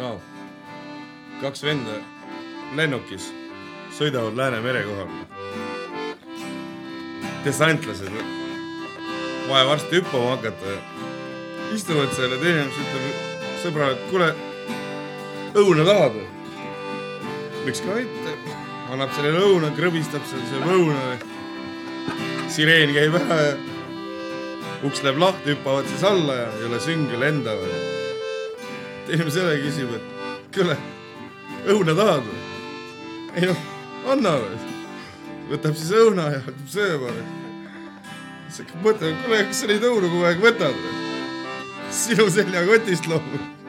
no, kaks venda lennukis sõidavad Läänemere kohal. dessantlased, vaja varsti hüppama hakata. istuvad seal ja teine mees ütleb sõbrale, et kuule, õuna tahad või? miks ka mitte, annab selle lõuna, krõbistab seal selle lõuna. sireen käib ära ja uks läheb lahti, hüppavad siis alla ja ole sünge, lendavad. Teine mees jälle küsib, et kuule, õuna tahad või? ei noh, anna või. võtab siis õuna ja hakkab sööma. siis hakkab mõtlema, kuule, kas sa neid õunu kogu aeg võtad või? sinu seljakotist loomulikult